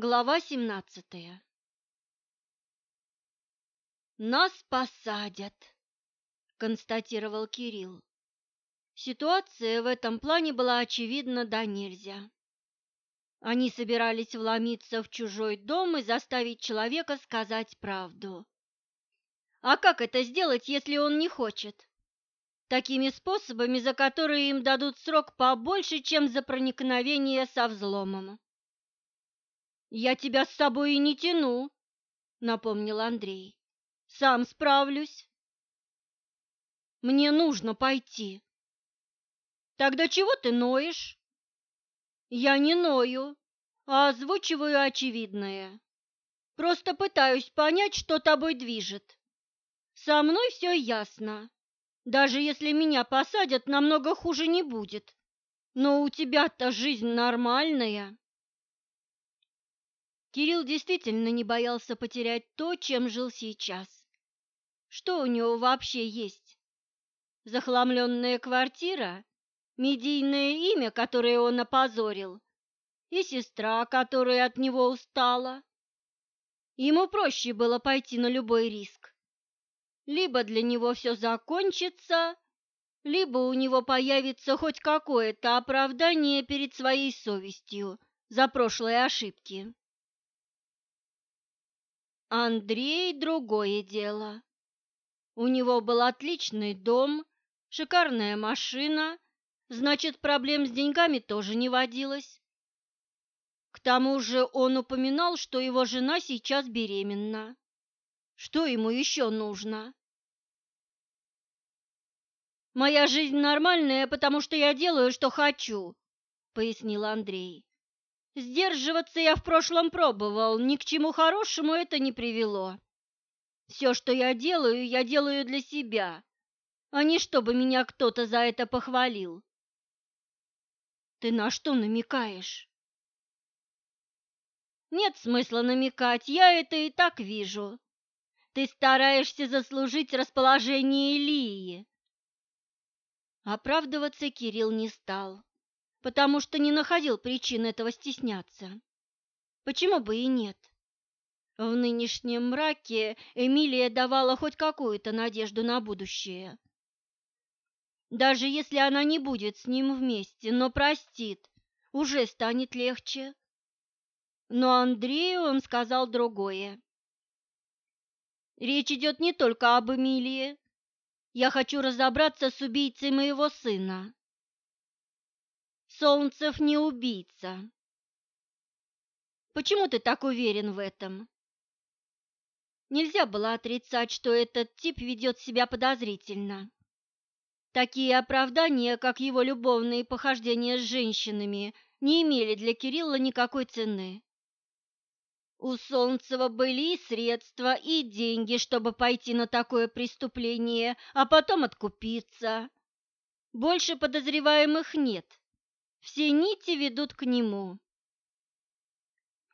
Глава семнадцатая «Нас посадят», — констатировал Кирилл. Ситуация в этом плане была очевидна до нельзя. Они собирались вломиться в чужой дом и заставить человека сказать правду. А как это сделать, если он не хочет? Такими способами, за которые им дадут срок побольше, чем за проникновение со взломом. «Я тебя с собой и не тяну», — напомнил Андрей. Сам справлюсь. Мне нужно пойти. Тогда чего ты ноешь? Я не ною, а озвучиваю очевидное. Просто пытаюсь понять, что тобой движет. Со мной все ясно. Даже если меня посадят, намного хуже не будет. Но у тебя-то жизнь нормальная. Кирилл действительно не боялся потерять то, чем жил сейчас. Что у него вообще есть? Захламленная квартира, медийное имя, которое он опозорил, и сестра, которая от него устала. Ему проще было пойти на любой риск. Либо для него все закончится, либо у него появится хоть какое-то оправдание перед своей совестью за прошлые ошибки. Андрей – другое дело. У него был отличный дом, шикарная машина, значит, проблем с деньгами тоже не водилось. К тому же он упоминал, что его жена сейчас беременна. Что ему еще нужно? «Моя жизнь нормальная, потому что я делаю, что хочу», — пояснил Андрей. «Сдерживаться я в прошлом пробовал, ни к чему хорошему это не привело. Все, что я делаю, я делаю для себя, а не чтобы меня кто-то за это похвалил. Ты на что намекаешь? Нет смысла намекать, я это и так вижу. Ты стараешься заслужить расположение Илии. Оправдываться Кирилл не стал, потому что не находил причин этого стесняться. Почему бы и нет? В нынешнем мраке Эмилия давала хоть какую-то надежду на будущее. Даже если она не будет с ним вместе, но простит, уже станет легче. Но Андрею он сказал другое. Речь идет не только об Эмилии. Я хочу разобраться с убийцей моего сына. Солнцев не убийца. Почему ты так уверен в этом? Нельзя было отрицать, что этот тип ведет себя подозрительно. Такие оправдания, как его любовные похождения с женщинами, не имели для Кирилла никакой цены. У Солнцева были и средства, и деньги, чтобы пойти на такое преступление, а потом откупиться. Больше подозреваемых нет. Все нити ведут к нему.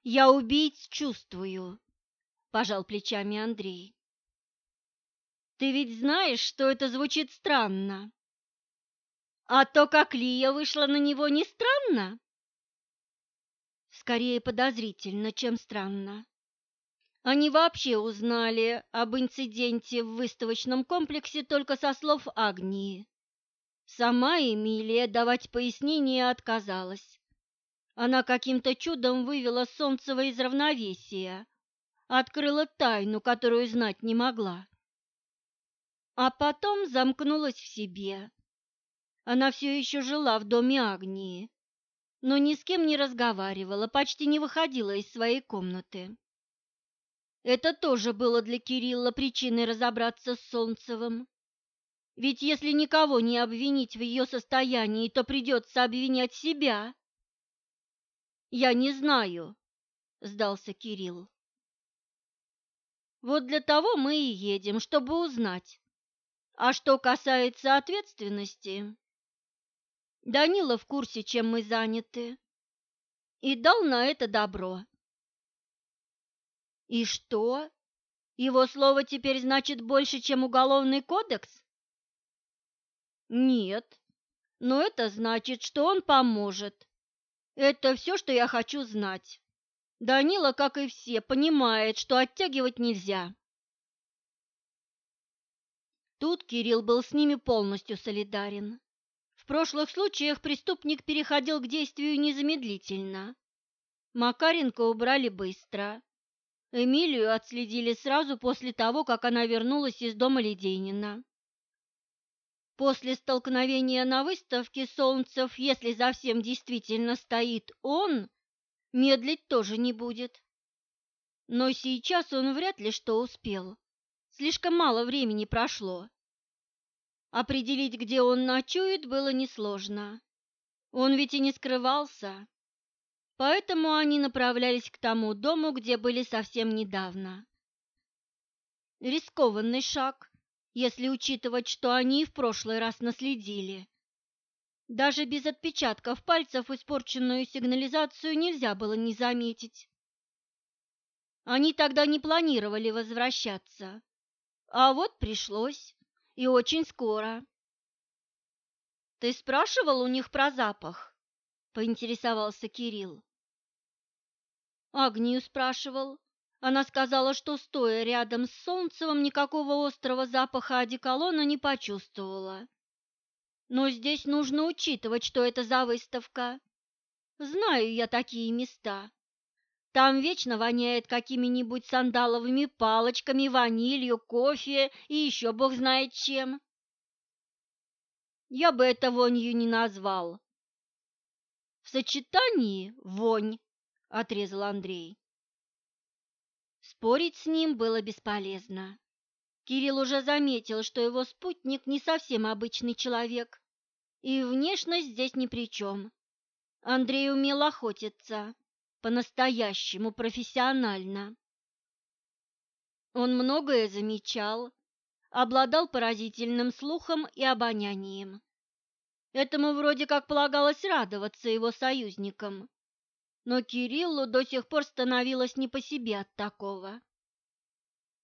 Я убийц чувствую, пожал плечами Андрей. Ты ведь знаешь, что это звучит странно. А то, как Лия вышла на него, не странно? Скорее подозрительно, чем странно. Они вообще узнали об инциденте в выставочном комплексе только со слов Агнии. Сама Эмилия давать пояснения отказалась. Она каким-то чудом вывела Солнцева из равновесия, открыла тайну, которую знать не могла. А потом замкнулась в себе. Она все еще жила в доме Агнии, но ни с кем не разговаривала, почти не выходила из своей комнаты. Это тоже было для Кирилла причиной разобраться с Солнцевым. Ведь если никого не обвинить в ее состоянии, то придется обвинять себя. «Я не знаю», — сдался Кирилл. Вот для того мы и едем, чтобы узнать. А что касается ответственности, Данила в курсе, чем мы заняты, и дал на это добро. И что? Его слово теперь значит больше, чем уголовный кодекс? Нет, но это значит, что он поможет. Это все, что я хочу знать. Данила, как и все, понимает, что оттягивать нельзя. Тут Кирилл был с ними полностью солидарен. В прошлых случаях преступник переходил к действию незамедлительно. Макаренко убрали быстро. Эмилию отследили сразу после того, как она вернулась из дома Ледейнина. После столкновения на выставке Солнцев, если за всем действительно стоит он, медлить тоже не будет. Но сейчас он вряд ли что успел. Слишком мало времени прошло. Определить, где он ночует, было несложно. Он ведь и не скрывался. Поэтому они направлялись к тому дому, где были совсем недавно. Рискованный шаг, если учитывать, что они в прошлый раз наследили. Даже без отпечатков пальцев испорченную сигнализацию нельзя было не заметить. Они тогда не планировали возвращаться. А вот пришлось, и очень скоро. «Ты спрашивал у них про запах?» – поинтересовался Кирилл. Агнию спрашивал. Она сказала, что, стоя рядом с Солнцевым, никакого острого запаха одеколона не почувствовала. Но здесь нужно учитывать, что это за выставка. Знаю я такие места. Там вечно воняет какими-нибудь сандаловыми палочками, ванилью, кофе и еще бог знает чем. Я бы это вонью не назвал. В сочетании вонь, отрезал Андрей. Спорить с ним было бесполезно. Кирилл уже заметил, что его спутник не совсем обычный человек, и внешность здесь ни при чем. Андрей умел охотиться, по-настоящему профессионально. Он многое замечал, обладал поразительным слухом и обонянием. Этому вроде как полагалось радоваться его союзникам, но Кириллу до сих пор становилось не по себе от такого.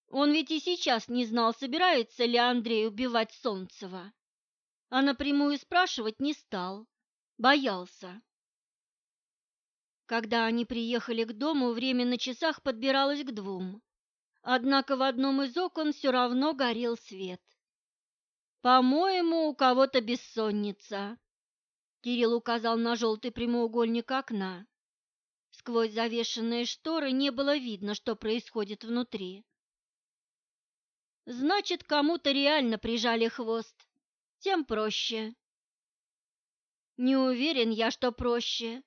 Он ведь и сейчас не знал, собирается ли Андрей убивать Солнцева, а напрямую спрашивать не стал, боялся. Когда они приехали к дому, время на часах подбиралось к двум, однако в одном из окон все равно горел свет. «По-моему, у кого-то бессонница», — Кирилл указал на желтый прямоугольник окна. Сквозь завешенные шторы не было видно, что происходит внутри. Значит, кому-то реально прижали хвост. Тем проще. Не уверен я, что проще.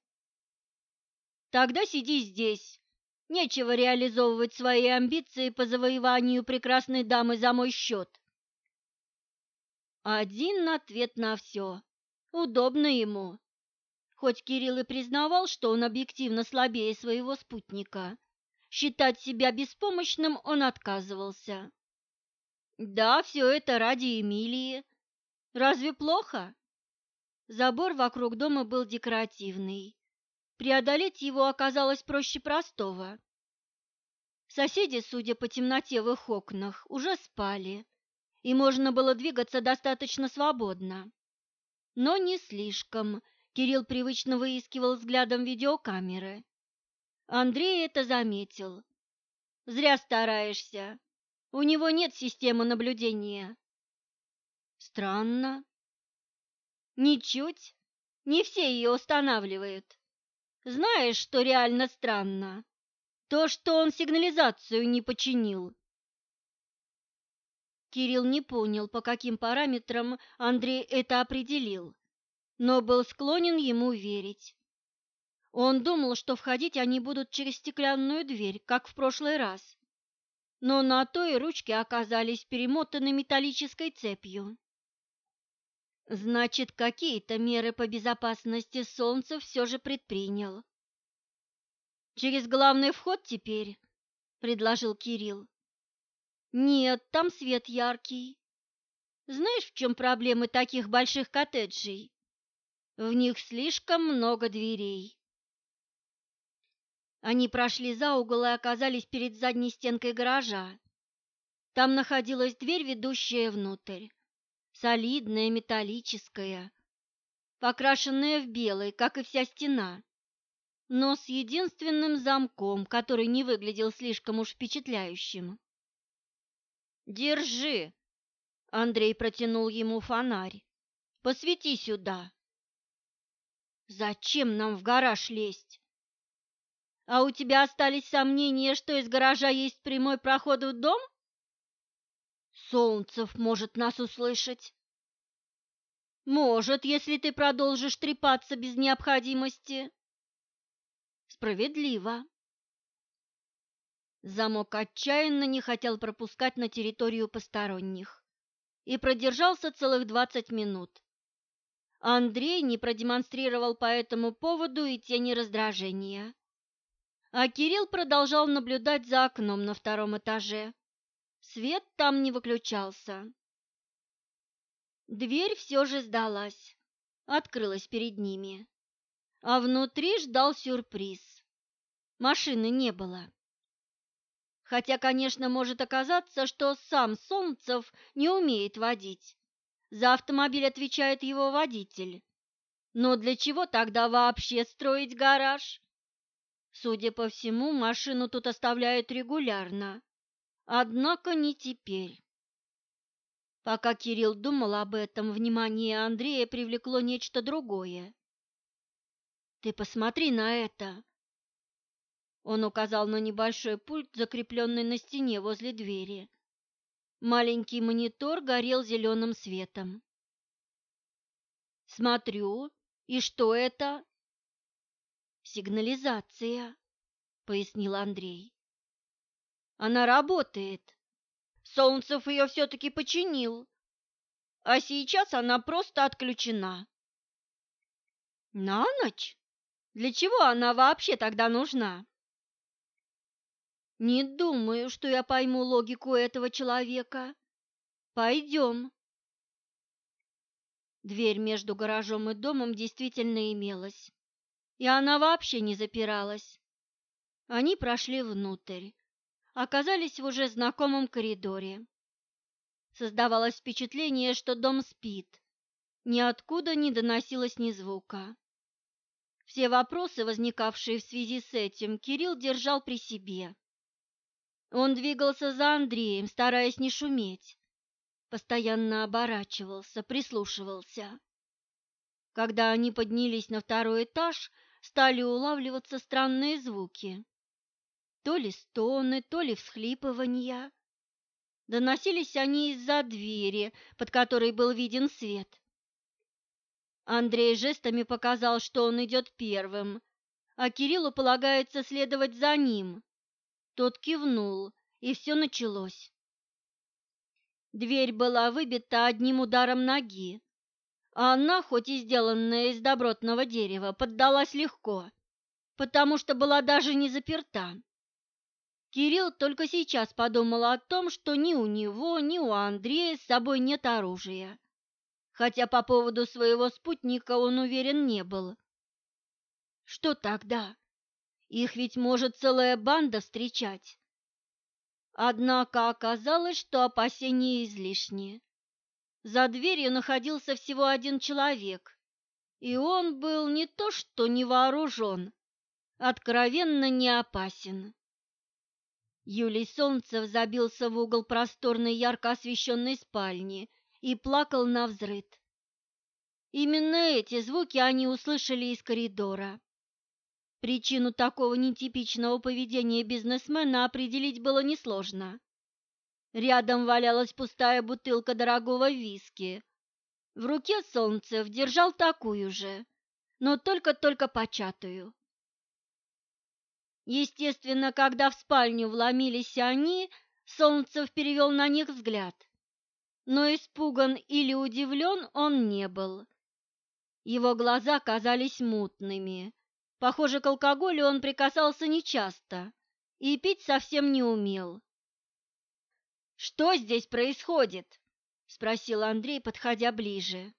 Тогда сиди здесь. Нечего реализовывать свои амбиции по завоеванию прекрасной дамы за мой счет. Один ответ на все. Удобно ему. Хоть Кирилл и признавал, что он объективно слабее своего спутника, считать себя беспомощным он отказывался. Да, все это ради Эмилии. Разве плохо? Забор вокруг дома был декоративный. Преодолеть его оказалось проще простого. Соседи, судя по темноте в их окнах, уже спали, и можно было двигаться достаточно свободно. Но не слишком, Кирилл привычно выискивал взглядом видеокамеры. Андрей это заметил. «Зря стараешься. У него нет системы наблюдения». «Странно». «Ничуть. Не все ее устанавливают. Знаешь, что реально странно? То, что он сигнализацию не починил». Кирилл не понял, по каким параметрам Андрей это определил но был склонен ему верить. Он думал, что входить они будут через стеклянную дверь, как в прошлый раз, но на той ручки оказались перемотаны металлической цепью. Значит, какие-то меры по безопасности Солнца все же предпринял. «Через главный вход теперь?» – предложил Кирилл. «Нет, там свет яркий. Знаешь, в чем проблемы таких больших коттеджей? В них слишком много дверей. Они прошли за угол и оказались перед задней стенкой гаража. Там находилась дверь, ведущая внутрь. Солидная, металлическая, покрашенная в белый, как и вся стена. но с единственным замком, который не выглядел слишком уж впечатляющим. «Держи!» — Андрей протянул ему фонарь. «Посвети сюда!» «Зачем нам в гараж лезть?» «А у тебя остались сомнения, что из гаража есть прямой проход в дом?» «Солнцев может нас услышать!» «Может, если ты продолжишь трепаться без необходимости!» Справедливо. Замок отчаянно не хотел пропускать на территорию посторонних и продержался целых двадцать минут. Андрей не продемонстрировал по этому поводу и тени раздражения. А Кирилл продолжал наблюдать за окном на втором этаже. Свет там не выключался. Дверь все же сдалась, открылась перед ними а внутри ждал сюрприз. Машины не было. Хотя, конечно, может оказаться, что сам Солнцев не умеет водить. За автомобиль отвечает его водитель. Но для чего тогда вообще строить гараж? Судя по всему, машину тут оставляют регулярно. Однако не теперь. Пока Кирилл думал об этом, внимание Андрея привлекло нечто другое. Ты посмотри на это. Он указал на небольшой пульт, закрепленный на стене возле двери. Маленький монитор горел зеленым светом. Смотрю, и что это? Сигнализация, пояснил Андрей. Она работает. Солнцев ее все-таки починил, а сейчас она просто отключена. На ночь? Для чего она вообще тогда нужна? Не думаю, что я пойму логику этого человека. Пойдем. Дверь между гаражом и домом действительно имелась, и она вообще не запиралась. Они прошли внутрь, оказались в уже знакомом коридоре. Создавалось впечатление, что дом спит. Ниоткуда не доносилось ни звука. Все вопросы, возникавшие в связи с этим, Кирилл держал при себе. Он двигался за Андреем, стараясь не шуметь. Постоянно оборачивался, прислушивался. Когда они поднялись на второй этаж, стали улавливаться странные звуки. То ли стоны, то ли всхлипывания. Доносились они из-за двери, под которой был виден свет. Андрей жестами показал, что он идет первым, а Кириллу полагается следовать за ним. Тот кивнул, и все началось. Дверь была выбита одним ударом ноги, а она, хоть и сделанная из добротного дерева, поддалась легко, потому что была даже не заперта. Кирилл только сейчас подумал о том, что ни у него, ни у Андрея с собой нет оружия хотя по поводу своего спутника он уверен не был. Что тогда? Их ведь может целая банда встречать. Однако оказалось, что опасения излишни. За дверью находился всего один человек, и он был не то что не вооружен, откровенно не опасен. Юлий Солнцев забился в угол просторной ярко освещенной спальни и плакал на взрыд. Именно эти звуки они услышали из коридора. Причину такого нетипичного поведения бизнесмена определить было несложно. Рядом валялась пустая бутылка дорогого виски. В руке Солнцев держал такую же, но только-только початую. Естественно, когда в спальню вломились они, Солнцев перевел на них взгляд но испуган или удивлен он не был. Его глаза казались мутными. Похоже, к алкоголю он прикасался нечасто и пить совсем не умел. «Что здесь происходит?» – спросил Андрей, подходя ближе.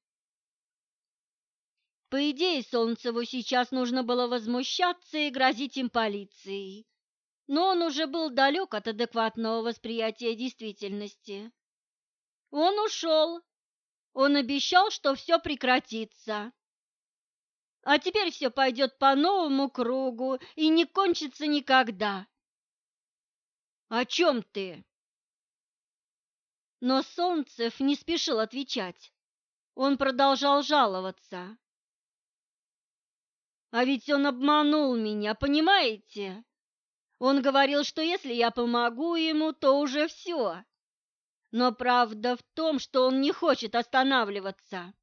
По идее, Солнцеву сейчас нужно было возмущаться и грозить им полицией, но он уже был далек от адекватного восприятия действительности. Он ушел. Он обещал, что все прекратится. А теперь все пойдет по новому кругу и не кончится никогда. О чем ты? Но Солнцев не спешил отвечать. Он продолжал жаловаться. А ведь он обманул меня, понимаете? Он говорил, что если я помогу ему, то уже все. Но правда в том, что он не хочет останавливаться.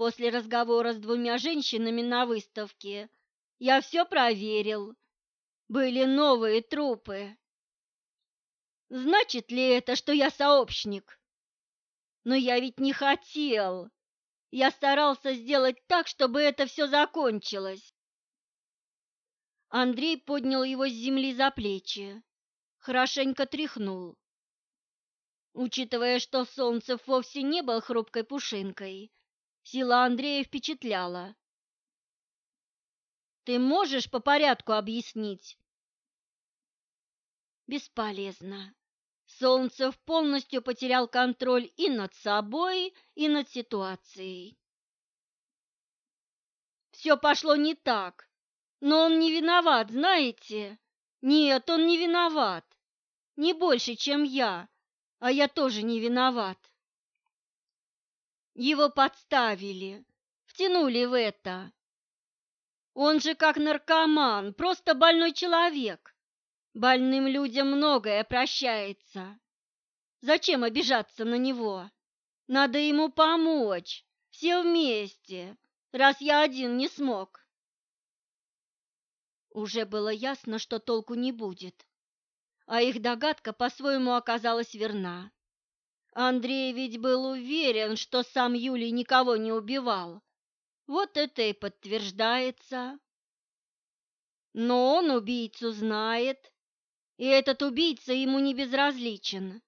После разговора с двумя женщинами на выставке я все проверил. Были новые трупы. Значит ли это, что я сообщник? Но я ведь не хотел. Я старался сделать так, чтобы это все закончилось. Андрей поднял его с земли за плечи, хорошенько тряхнул. Учитывая, что Солнцев вовсе не был хрупкой пушинкой, сила Андрея впечатляла. «Ты можешь по порядку объяснить?» «Бесполезно. Солнцев полностью потерял контроль и над собой, и над ситуацией. Все пошло не так, но он не виноват, знаете? Нет, он не виноват. Не больше, чем я, а я тоже не виноват. Его подставили, втянули в это. Он же как наркоман, просто больной человек. Больным людям многое прощается. Зачем обижаться на него? Надо ему помочь, все вместе, раз я один не смог. Уже было ясно, что толку не будет. А их догадка по-своему оказалась верна. Андрей ведь был уверен, что сам Юлий никого не убивал. Вот это и подтверждается. Но он убийцу знает, и этот убийца ему не безразличен.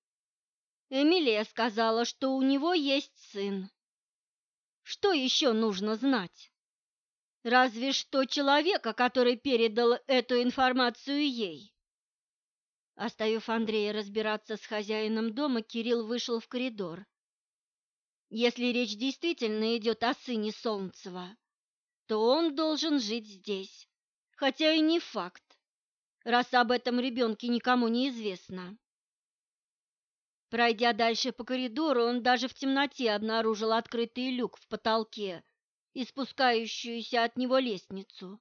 Эмилия сказала, что у него есть сын. Что еще нужно знать? Разве что человека, который передал эту информацию ей. Оставив Андрея разбираться с хозяином дома, Кирилл вышел в коридор. Если речь действительно идет о сыне Солнцева, то он должен жить здесь, хотя и не факт, раз об этом ребенке никому не известно. Пройдя дальше по коридору, он даже в темноте обнаружил открытый люк в потолке, и спускающуюся от него лестницу.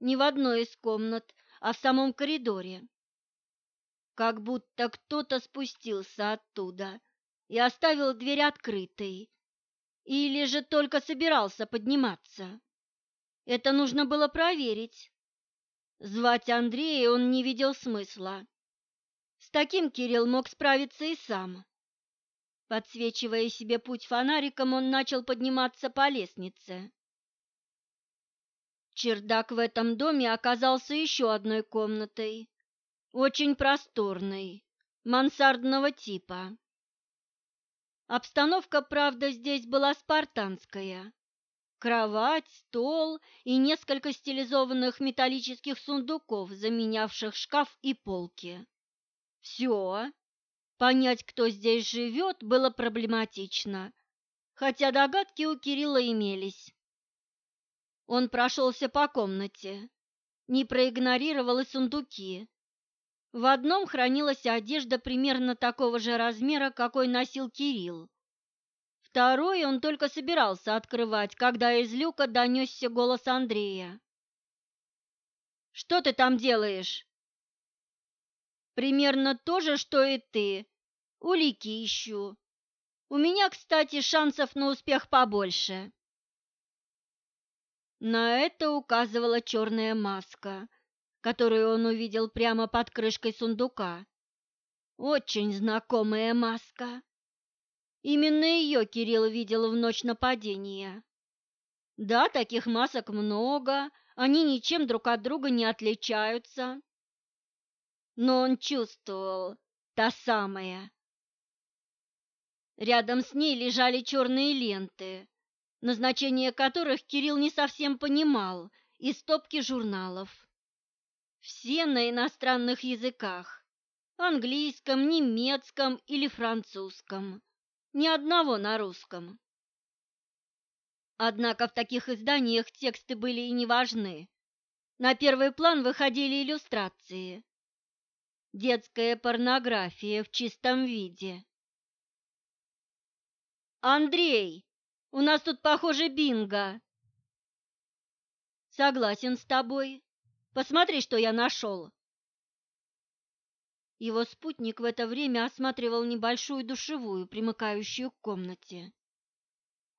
Не в одной из комнат, а в самом коридоре. Как будто кто-то спустился оттуда и оставил дверь открытой. Или же только собирался подниматься. Это нужно было проверить. Звать Андрея он не видел смысла. С таким Кирилл мог справиться и сам. Подсвечивая себе путь фонариком, он начал подниматься по лестнице. Чердак в этом доме оказался еще одной комнатой, очень просторной, мансардного типа. Обстановка, правда, здесь была спартанская. Кровать, стол и несколько стилизованных металлических сундуков, заменявших шкаф и полки. Все, Понять, кто здесь живет, было проблематично, хотя догадки у Кирилла имелись. Он прошелся по комнате, не проигнорировал и сундуки. В одном хранилась одежда примерно такого же размера, какой носил Кирилл. Второй он только собирался открывать, когда из люка донесся голос Андрея. «Что ты там делаешь?» Примерно то же, что и ты. Улики ищу. У меня, кстати, шансов на успех побольше. На это указывала черная маска, которую он увидел прямо под крышкой сундука. Очень знакомая маска. Именно ее Кирилл видел в ночь нападения. Да, таких масок много, они ничем друг от друга не отличаются но он чувствовал, та самая. Рядом с ней лежали черные ленты, назначение которых Кирилл не совсем понимал, и стопки журналов. Все на иностранных языках – английском, немецком или французском, ни одного на русском. Однако в таких изданиях тексты были и не важны. На первый план выходили иллюстрации. Детская порнография в чистом виде. «Андрей, у нас тут, похоже, бинго!» «Согласен с тобой. Посмотри, что я нашел!» Его спутник в это время осматривал небольшую душевую, примыкающую к комнате.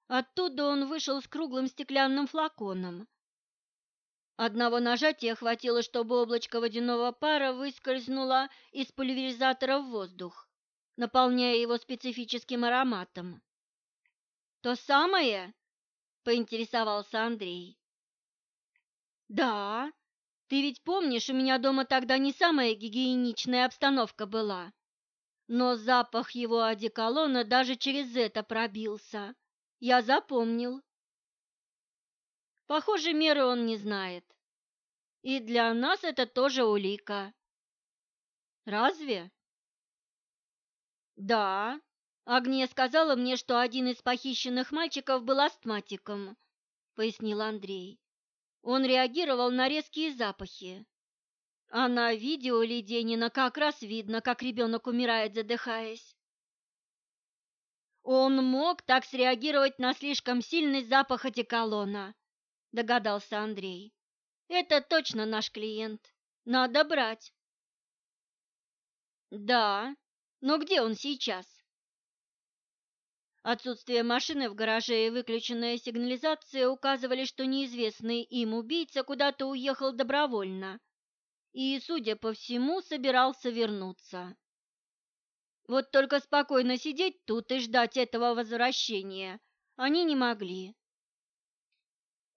Оттуда он вышел с круглым стеклянным флаконом. Одного нажатия хватило, чтобы облачко водяного пара выскользнуло из пульверизатора в воздух, наполняя его специфическим ароматом. «То самое?» – поинтересовался Андрей. «Да, ты ведь помнишь, у меня дома тогда не самая гигиеничная обстановка была. Но запах его одеколона даже через это пробился. Я запомнил. Похоже, меры он не знает. И для нас это тоже улика. Разве? Да. Агния сказала мне, что один из похищенных мальчиков был астматиком, пояснил Андрей. Он реагировал на резкие запахи. А на видео Леденина как раз видно, как ребенок умирает, задыхаясь. Он мог так среагировать на слишком сильный запах одеколона, догадался Андрей. Это точно наш клиент. Надо брать. Да, но где он сейчас? Отсутствие машины в гараже и выключенная сигнализация указывали, что неизвестный им убийца куда-то уехал добровольно и, судя по всему, собирался вернуться. Вот только спокойно сидеть тут и ждать этого возвращения они не могли.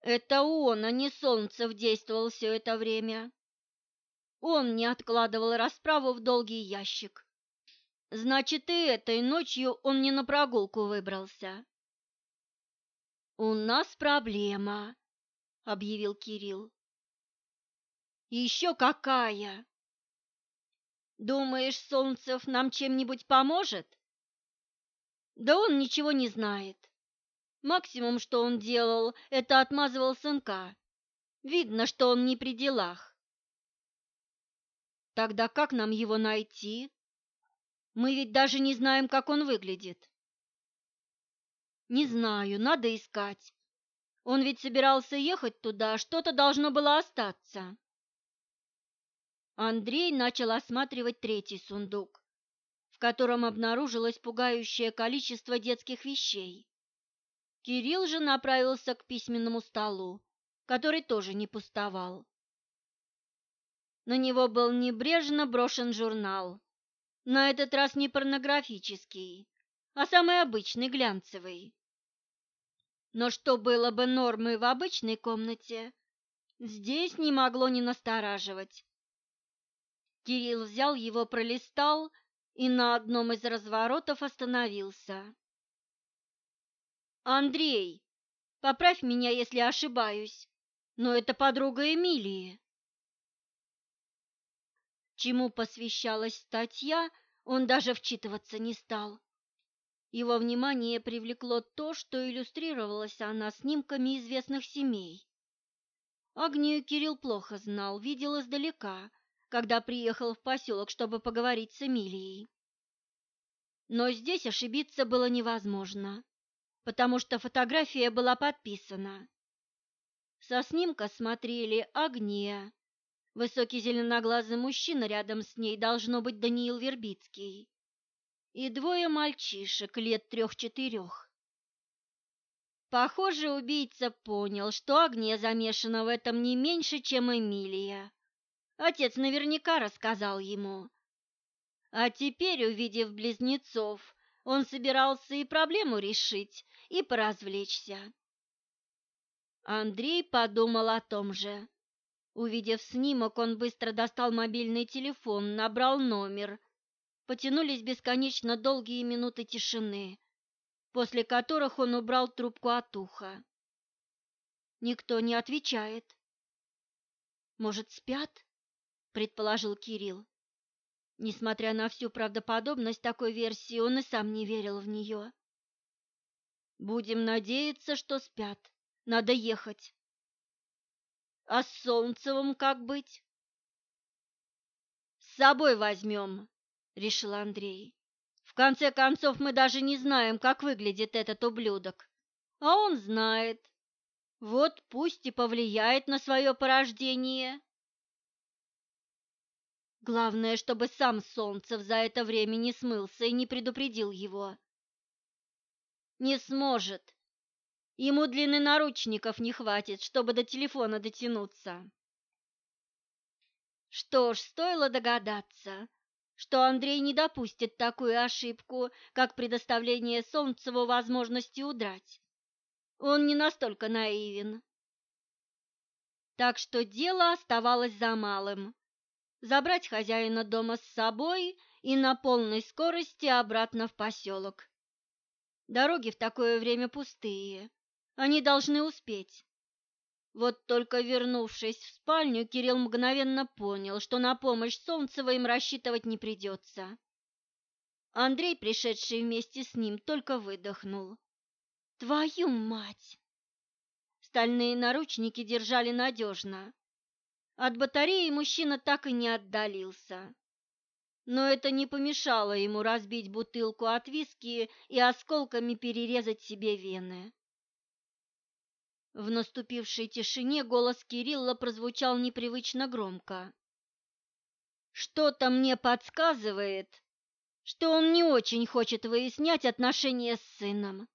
Это он, а не Солнцев, действовал все это время. Он не откладывал расправу в долгий ящик. Значит, и этой ночью он не на прогулку выбрался. У нас проблема, объявил Кирилл. Еще какая? Думаешь, Солнцев нам чем-нибудь поможет? Да он ничего не знает. Максимум, что он делал, это отмазывал сынка. Видно, что он не при делах. Тогда как нам его найти? Мы ведь даже не знаем, как он выглядит. Не знаю, надо искать. Он ведь собирался ехать туда, что-то должно было остаться. Андрей начал осматривать третий сундук, в котором обнаружилось пугающее количество детских вещей. Кирилл же направился к письменному столу, который тоже не пустовал. На него был небрежно брошен журнал, на этот раз не порнографический, а самый обычный глянцевый. Но что было бы нормой в обычной комнате, здесь не могло не настораживать. Кирилл взял его, пролистал и на одном из разворотов остановился. «Андрей, поправь меня, если ошибаюсь, но это подруга Эмилии». Чему посвящалась статья, он даже вчитываться не стал. Его внимание привлекло то, что иллюстрировалась она снимками известных семей. Агнию Кирилл плохо знал, видел издалека, когда приехал в поселок, чтобы поговорить с Эмилией. Но здесь ошибиться было невозможно, потому что фотография была подписана. Со снимка смотрели Агния, Высокий зеленоглазый мужчина рядом с ней должно быть Даниил Вербицкий. И двое мальчишек лет трех-четырех. Похоже, убийца понял, что Агния замешана в этом не меньше, чем Эмилия. Отец наверняка рассказал ему. А теперь, увидев близнецов, он собирался и проблему решить, и поразвлечься. Андрей подумал о том же. Увидев снимок, он быстро достал мобильный телефон, набрал номер. Потянулись бесконечно долгие минуты тишины, после которых он убрал трубку от уха. Никто не отвечает. Может, спят? предположил Кирилл. Несмотря на всю правдоподобность такой версии, он и сам не верил в нее. Будем надеяться, что спят. Надо ехать. А с Солнцевым как быть? С собой возьмем, решил Андрей. В конце концов, мы даже не знаем, как выглядит этот ублюдок. А он знает. Вот пусть и повлияет на свое порождение. Главное, чтобы сам Солнцев за это время не смылся и не предупредил его. Не сможет. Ему длины наручников не хватит, чтобы до телефона дотянуться. Что ж, стоило догадаться, что Андрей не допустит такую ошибку, как предоставление Солнцеву возможности удрать. Он не настолько наивен. Так что дело оставалось за малым – забрать хозяина дома с собой и на полной скорости обратно в поселок. Дороги в такое время пустые. Они должны успеть. Вот только вернувшись в спальню, Кирилл мгновенно понял, что на помощь Солнцева им рассчитывать не придется. Андрей, пришедший вместе с ним, только выдохнул. «Твою мать!» Стальные наручники держали надежно. От батареи мужчина так и не отдалился но это не помешало ему разбить бутылку от виски и осколками перерезать себе вены. В наступившей тишине голос Кирилла прозвучал непривычно громко. «Что-то мне подсказывает, что он не очень хочет выяснять отношения с сыном.